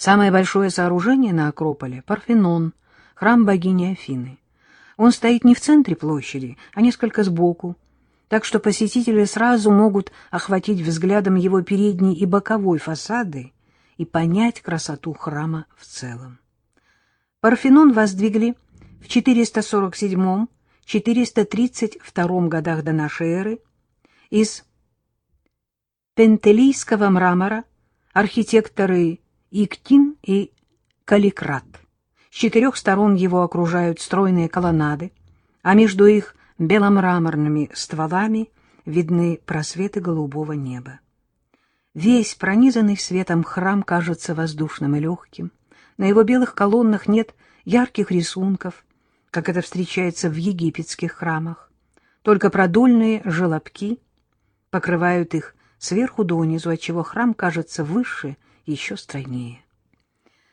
Самое большое сооружение на Акрополе — Парфенон, храм богини Афины. Он стоит не в центре площади, а несколько сбоку, так что посетители сразу могут охватить взглядом его передний и боковой фасады и понять красоту храма в целом. Парфенон воздвигли в 447-432 годах до нашей эры из пентелийского мрамора архитекторы Иктин и Каликрат. С четырех сторон его окружают стройные колоннады, а между их беломраморными стволами видны просветы голубого неба. Весь пронизанный светом храм кажется воздушным и легким. На его белых колоннах нет ярких рисунков, как это встречается в египетских храмах. Только продольные желобки покрывают их сверху донизу, отчего храм кажется выше, еще стройнее.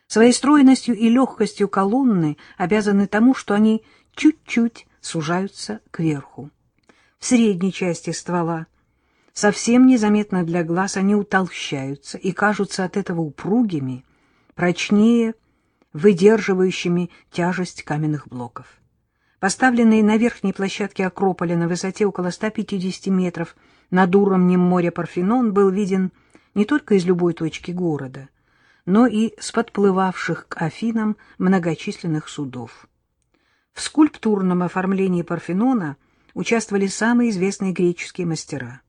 Своей стройностью и легкостью колонны обязаны тому, что они чуть-чуть сужаются кверху. В средней части ствола совсем незаметно для глаз они утолщаются и кажутся от этого упругими, прочнее, выдерживающими тяжесть каменных блоков. Поставленные на верхней площадке Акрополя на высоте около 150 метров над уровнем моря Парфенон был виден не только из любой точки города, но и с подплывавших к Афинам многочисленных судов. В скульптурном оформлении Парфенона участвовали самые известные греческие мастера.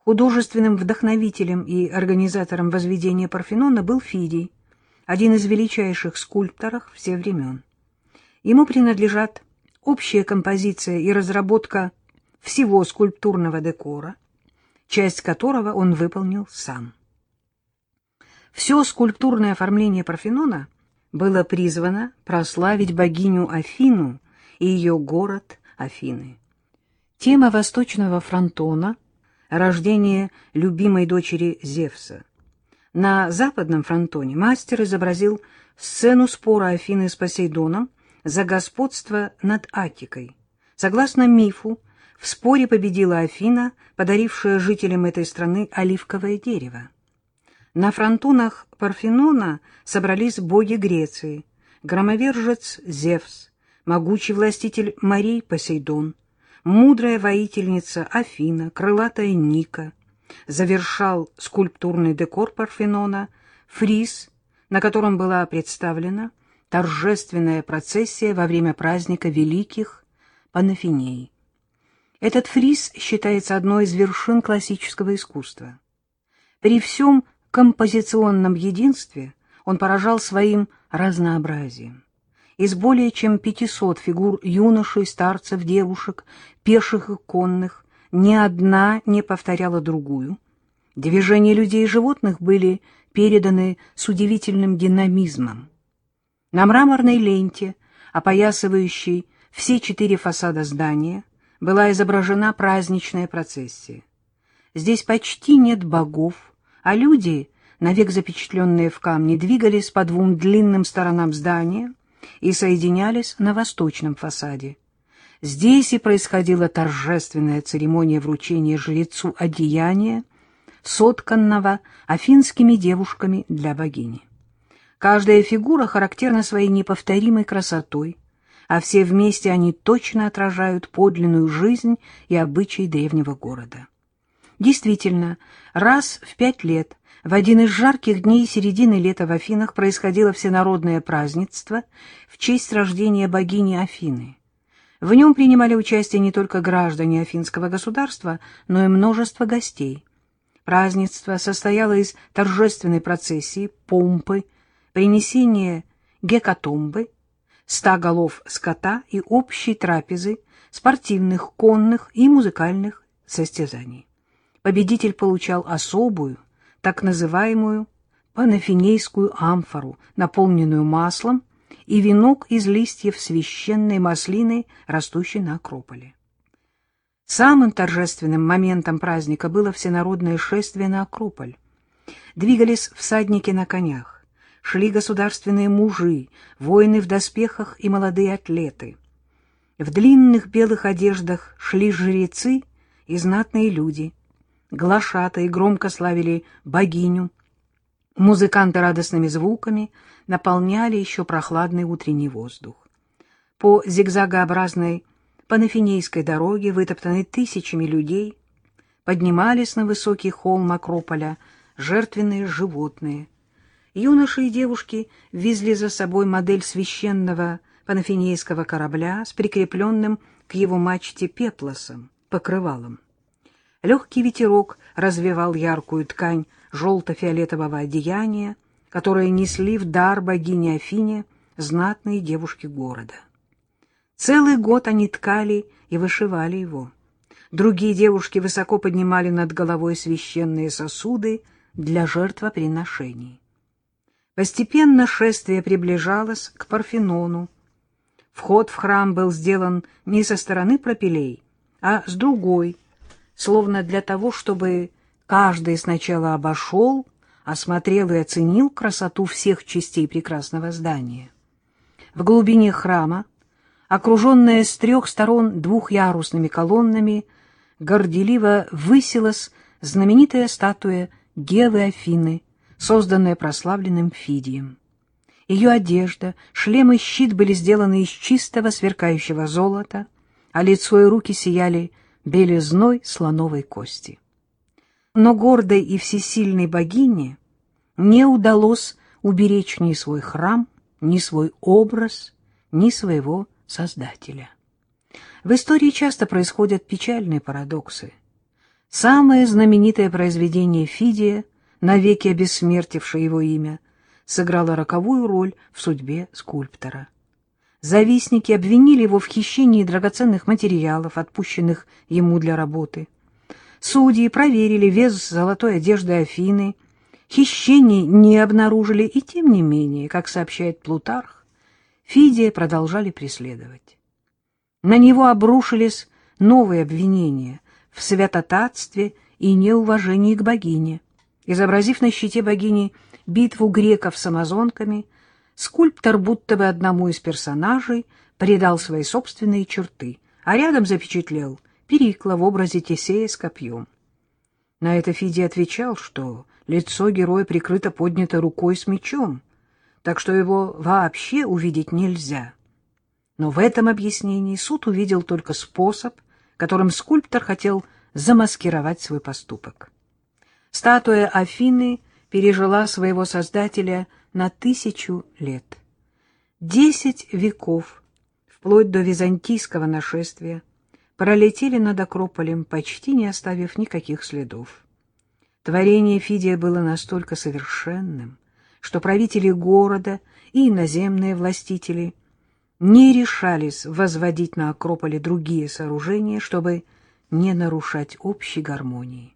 Художественным вдохновителем и организатором возведения Парфенона был Фидий, один из величайших скульпторов всех времен. Ему принадлежат общая композиция и разработка всего скульптурного декора, часть которого он выполнил сам. Все скульптурное оформление Парфенона было призвано прославить богиню Афину и ее город Афины. Тема восточного фронтона — рождение любимой дочери Зевса. На западном фронтоне мастер изобразил сцену спора Афины с Посейдоном за господство над Атикой. Согласно мифу, в споре победила Афина, подарившая жителям этой страны оливковое дерево. На фронтонах Парфенона собрались боги Греции, громовержец Зевс, могучий властитель морей Посейдон, мудрая воительница Афина, крылатая Ника. Завершал скульптурный декор Парфенона фриз, на котором была представлена торжественная процессия во время праздника великих Панафиней. Этот фриз считается одной из вершин классического искусства. При всем композиционном единстве он поражал своим разнообразием. Из более чем 500 фигур юношей, старцев, девушек, пеших и конных ни одна не повторяла другую. Движения людей и животных были переданы с удивительным динамизмом. На мраморной ленте, опоясывающей все четыре фасада здания, была изображена праздничная процессия. Здесь почти нет богов, а люди, навек запечатленные в камне, двигались по двум длинным сторонам здания и соединялись на восточном фасаде. Здесь и происходила торжественная церемония вручения жрецу одеяния, сотканного афинскими девушками для богини. Каждая фигура характерна своей неповторимой красотой, а все вместе они точно отражают подлинную жизнь и обычаи древнего города. Действительно, раз в пять лет, в один из жарких дней середины лета в Афинах происходило всенародное празднество в честь рождения богини Афины. В нем принимали участие не только граждане Афинского государства, но и множество гостей. Празднество состояло из торжественной процессии, помпы, принесения гекатомбы, ста голов скота и общей трапезы, спортивных, конных и музыкальных состязаний победитель получал особую, так называемую панафинейскую амфору, наполненную маслом, и венок из листьев священной маслины, растущей на Акрополе. Самым торжественным моментом праздника было всенародное шествие на Акрополь. Двигались всадники на конях, шли государственные мужи, воины в доспехах и молодые атлеты. В длинных белых одеждах шли жрецы и знатные люди — глашатые громко славили богиню, Музыканты радостными звуками наполняли еще прохладный утренний воздух. По зигзагообразной панафинейской дороге, вытоптанной тысячами людей, поднимались на высокий холм Акрополя жертвенные животные. Юноши и девушки везли за собой модель священного панафинейского корабля с прикрепленным к его мачте пеплосом, покрывалом. Легкий ветерок развивал яркую ткань желто-фиолетового одеяния, которое несли в дар богине Афине знатные девушки города. Целый год они ткали и вышивали его. Другие девушки высоко поднимали над головой священные сосуды для жертвоприношений. Постепенно шествие приближалось к Парфенону. Вход в храм был сделан не со стороны пропилей, а с другой, словно для того, чтобы каждый сначала обошел, осмотрел и оценил красоту всех частей прекрасного здания. В глубине храма, окруженная с трех сторон двухъярусными колоннами, горделиво высилась знаменитая статуя Гевы Афины, созданная прославленным Фидием. Ее одежда, шлем и щит были сделаны из чистого сверкающего золота, а лицо и руки сияли белизной слоновой кости. Но гордой и всесильной богине не удалось уберечь ни свой храм, ни свой образ, ни своего Создателя. В истории часто происходят печальные парадоксы. Самое знаменитое произведение Фидия, навеки обессмертившее его имя, сыграло роковую роль в судьбе скульптора. Завистники обвинили его в хищении драгоценных материалов, отпущенных ему для работы. Судьи проверили вес золотой одежды Афины, хищений не обнаружили, и тем не менее, как сообщает Плутарх, Фидия продолжали преследовать. На него обрушились новые обвинения в святотатстве и неуважении к богине. Изобразив на щите богини битву греков с амазонками, скульптор будто бы одному из персонажей придал свои собственные черты, а рядом запечатлел Перикла в образе Тесея с копьем. На это Фидий отвечал, что лицо героя прикрыто поднятой рукой с мечом, так что его вообще увидеть нельзя. Но в этом объяснении суд увидел только способ, которым скульптор хотел замаскировать свой поступок. Статуя Афины пережила своего создателя на тысячу лет. Десять веков, вплоть до византийского нашествия, пролетели над Акрополем, почти не оставив никаких следов. Творение Фидия было настолько совершенным, что правители города и иноземные властители не решались возводить на Акрополе другие сооружения, чтобы не нарушать общей гармонии.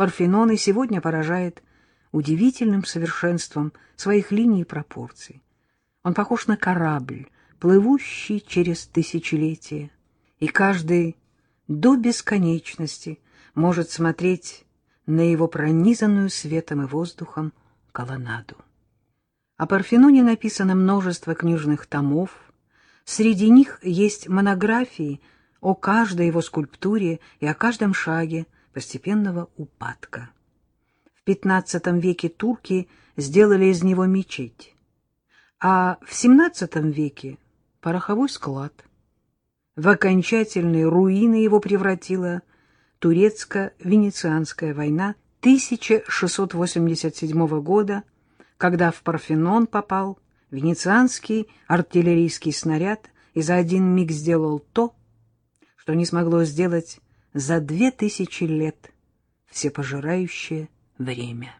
Парфенон и сегодня поражает удивительным совершенством своих линий и пропорций. Он похож на корабль, плывущий через тысячелетия, и каждый до бесконечности может смотреть на его пронизанную светом и воздухом колоннаду. О Парфеноне написано множество книжных томов, среди них есть монографии о каждой его скульптуре и о каждом шаге постепенного упадка. В XV веке турки сделали из него мечеть, а в XVII веке — пороховой склад. В окончательные руины его превратила турецко-венецианская война 1687 года, когда в Парфенон попал венецианский артиллерийский снаряд и за один миг сделал то, что не смогло сделать за две тысячи лет всепожирающее время.